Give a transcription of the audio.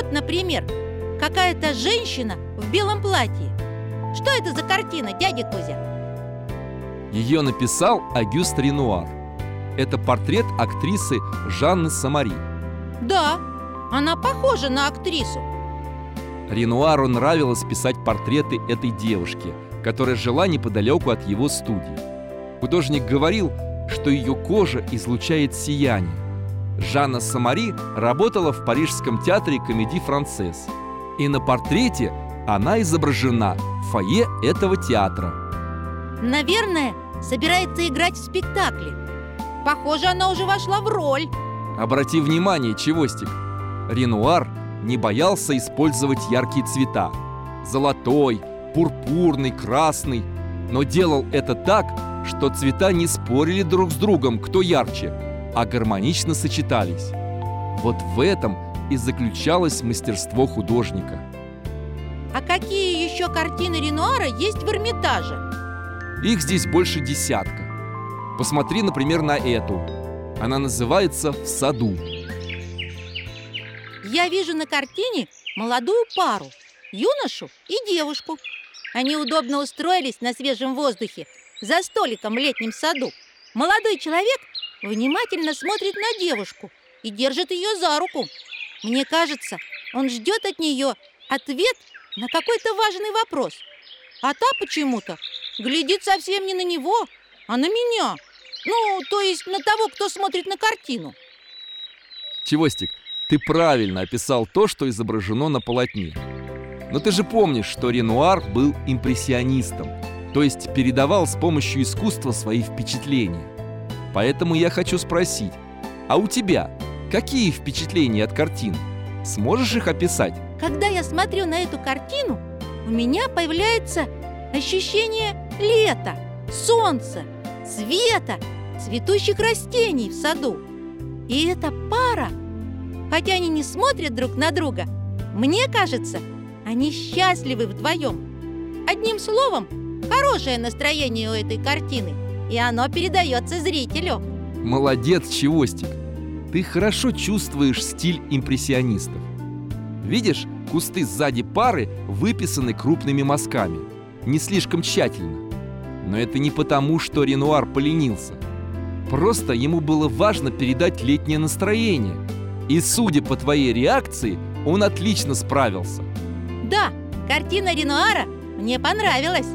Вот, например, какая-то женщина в белом платье. Что это за картина, дядя Кузя? Ее написал Агюст Ренуар. Это портрет актрисы Жанны Самари. Да, она похожа на актрису. Ренуару нравилось писать портреты этой девушки, которая жила неподалеку от его студии. Художник говорил, что ее кожа излучает сияние. Жанна Самари работала в Парижском театре комедий «Францесс». И на портрете она изображена в фойе этого театра. Наверное, собирается играть в спектакле. Похоже, она уже вошла в роль. Обрати внимание, Чевостик, Ренуар не боялся использовать яркие цвета. Золотой, пурпурный, красный. Но делал это так, что цвета не спорили друг с другом, кто ярче, а гармонично сочетались. Вот в этом и заключалось мастерство художника. А какие еще картины Ренуара есть в Эрмитаже? Их здесь больше десятка. Посмотри, например, на эту. Она называется «В саду». Я вижу на картине молодую пару, юношу и девушку. Они удобно устроились на свежем воздухе, за столиком в летнем саду. Молодой человек внимательно смотрит на девушку и держит ее за руку. Мне кажется, он ждет от нее ответ на какой-то важный вопрос. А та почему-то глядит совсем не на него, а на меня. Ну, то есть на того, кто смотрит на картину. Чевостик, ты правильно описал то, что изображено на полотне. Но ты же помнишь, что Ренуар был импрессионистом, то есть передавал с помощью искусства свои впечатления. Поэтому я хочу спросить, а у тебя какие впечатления от картин? Сможешь их описать? Когда я смотрю на эту картину, у меня появляется ощущение лета, солнца, света, цветущих растений в саду. И эта пара Хотя они не смотрят друг на друга, мне кажется, они счастливы вдвоем. Одним словом, хорошее настроение у этой картины, и оно передается зрителю. Молодец, Чевостик! Ты хорошо чувствуешь стиль импрессионистов. Видишь, кусты сзади пары выписаны крупными мазками, не слишком тщательно. Но это не потому, что Ренуар поленился. Просто ему было важно передать летнее настроение – и судя по твоей реакции, он отлично справился. Да, картина Ренуара мне понравилась.